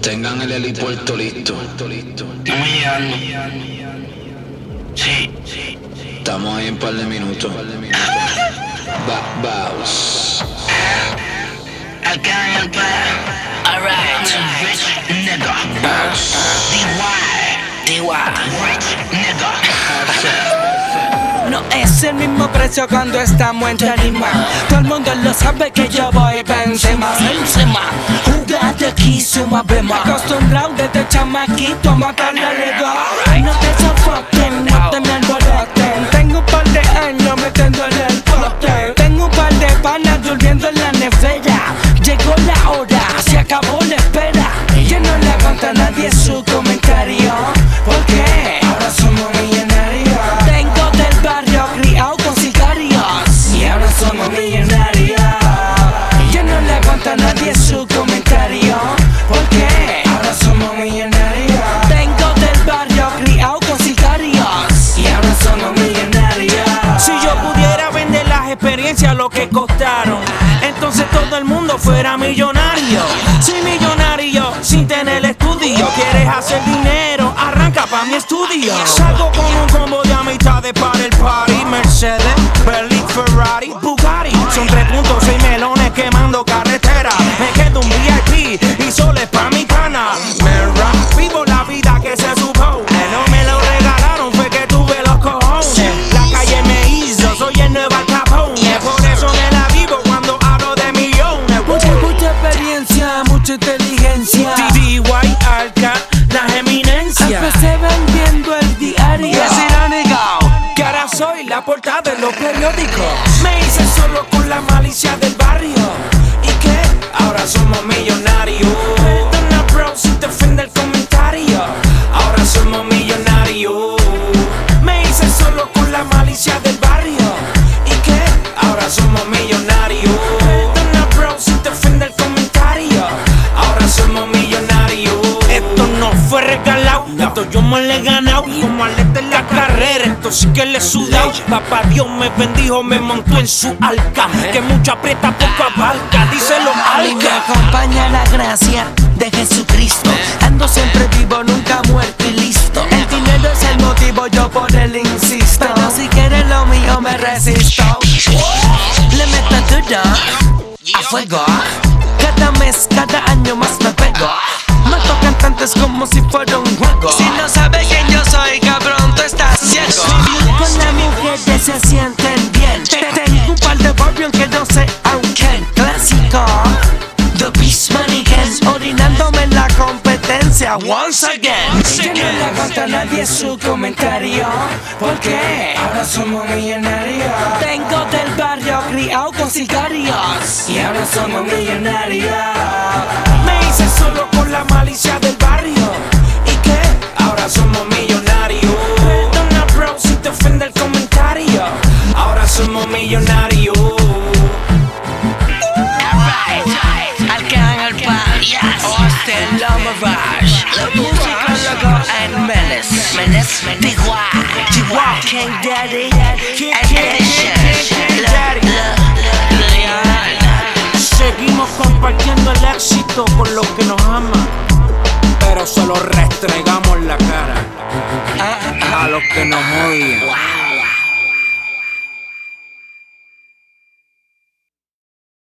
Tengan el helipuerto listo. Estamos llegando. Sí, sí. Estamos ahí en un par de minutos. Acá en el bar. Alright. Rich nigga. DY. DY. Rich nigga. No es el mismo precio cuando estamos en tarima Todo el mundo lo sabe que yo voy Benzema Benzema. Aquí, suma bema Acostumbrado desde chamaquito a matarle No te sofoquen, no te me alboroten Tengo un par de años metiendo en el pote. Tengo un par de panas durmiendo en la nevera. Llegó la hora, se acabó experiencias lo que costaron, entonces todo el mundo fuera millonario. Soy millonario sin tener estudio. ¿Quieres hacer dinero? Arranca pa' mi estudio. Salgo con mucha inteligencia DY Arca, las eminencias. Empecé vendiendo el diario Que ahora soy la portada de los periódicos. Me hice solo con la malicia del barrio. ¿Y qué? Ahora somos millonarios. Yo me lo he ganado. Como aleta en la carrera, sí que le he sudado. Papá Dios me bendijo, me montó en su alca. Que mucho aprieta, poco abarca, díselo A mí me alca. acompaña la gracia de Jesucristo Ando siempre vivo, nunca muerto y listo El dinero es el motivo, yo por él insisto Pero si quieres lo mío me resisto Le meto duro, a fuego Cada mes, cada año más me cantantes como si fuera un juego. Si no sabes quién yo soy, cabrón, tú estás ciego. Con la mujer se sienten bien. Tengo un par de barrios que no sé aunque Clásico. The Beast Mannequin Orinándome en la competencia Once again. Ya no le aguanta a nadie su comentario. ¿Por qué? Ahora somos millonarios. Tengo del barrio criado con sicarios. Y ahora somos millonarios Paz. Austin Lomarage. Musicólogo and Menace. Menace. DY. DY. King Daddy. And Edition. Seguimos compartiendo el éxito con los que nos aman. Pero se lo restregamos la cara a los que nos odian.